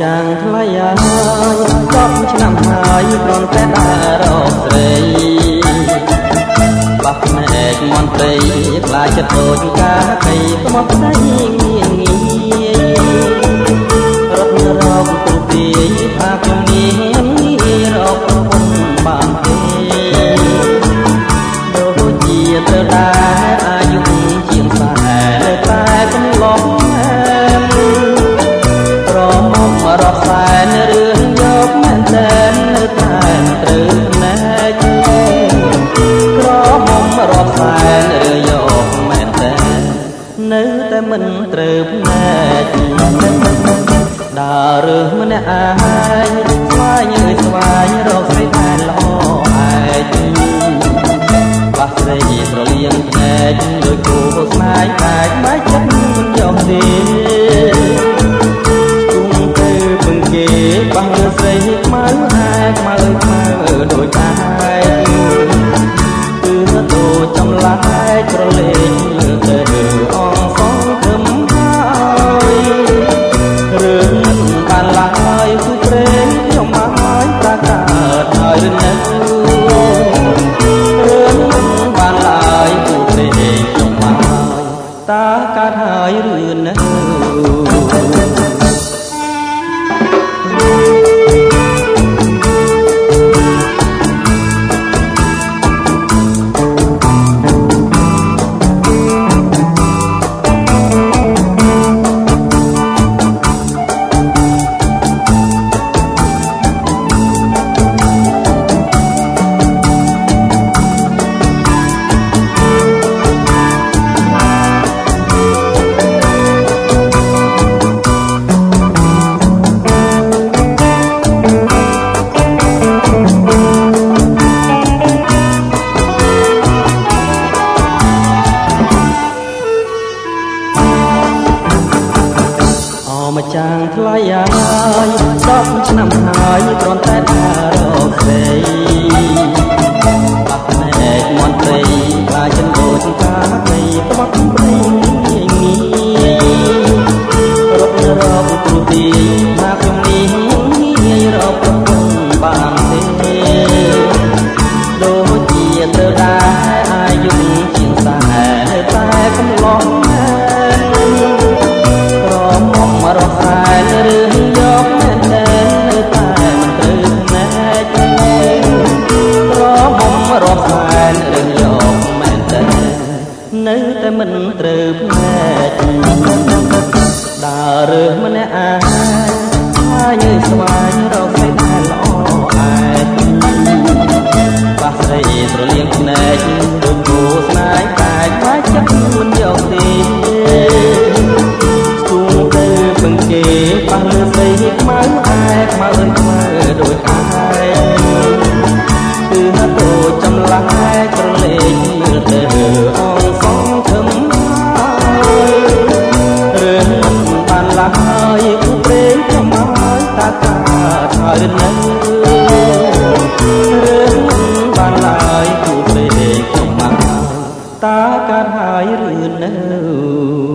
ចាំងថ្លៃហើយ10ឆ្នាំហើយគ្រាន់តែដើររកស្រីបោះភ្នែកមន្ត្រីខ្លាចចិត្តដូចកាកៃក្បត់ស្ដីមាន រកសែនរឿងយកមែនតែននៅតែមិនត្រូវផ្នែកដើររើសម្នាក់អាយស្វាយអើយស្វាយរកស្រីតែល្អឯកបះស្រីស្រលៀងភ្នែកដោយគូស្នេហ៍តែមិនចិត្តមិនយកទេបះលើស្រី រឿងមិនបានឡើយគឺព្រេងខ្ញុំមកតាកាត់ហើយរឿងនៅ ចាស់ថ្លៃហើយ10ឆ្នាំហើយគ្រាន់តែថារកស្រីបាក់ភ្នែកមន្ត្រីថាចិនដូចកាកៃក្បត់ព្រៃងាយរត់រកគ្រូទីថាខ្ញុំនេះងាយរកប្រពន្ធបានទេដូចជាត្រូវដែរអាយុជាងសាតែកំឡុង នៅតែមិនត្រូវផ្លែកដើររើសម្នាក់អាហើយស្វែងរកឲ្យបានល្អឯងបាក់ស្រីស្រលៀងភ្នែកដូចគូស្នេហ៍តែខ្លាចចិត្តមិនយកទេគូទៅបង្គេបាក់លើស្រីខ្មៅឯខ្មៅអើយខ្មៅដូចអា ตาการหายรื่นเนื้อ